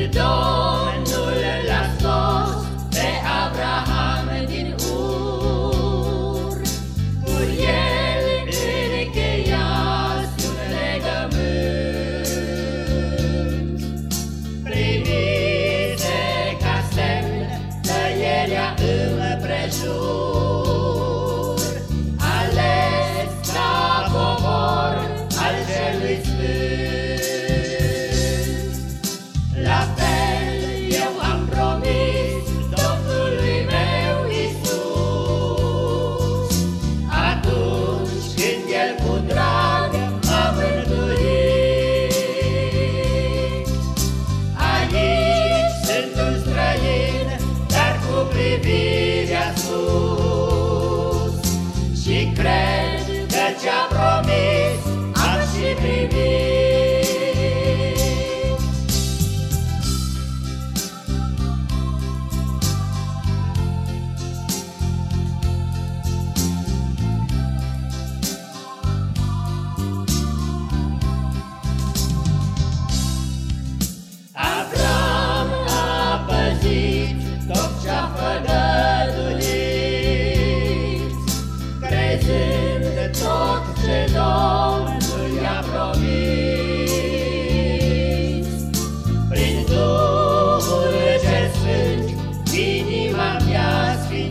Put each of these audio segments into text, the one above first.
You don't.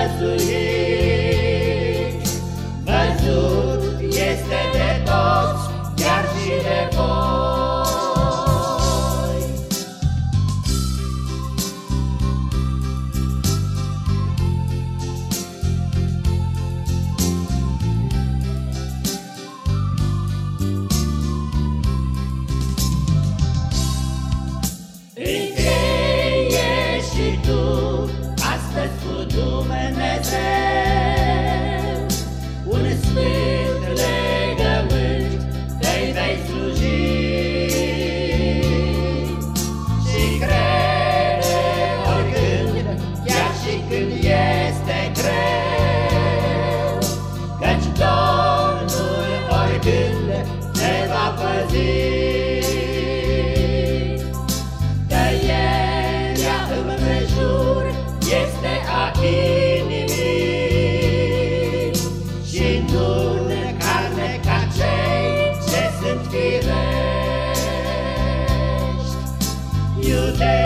eyes to you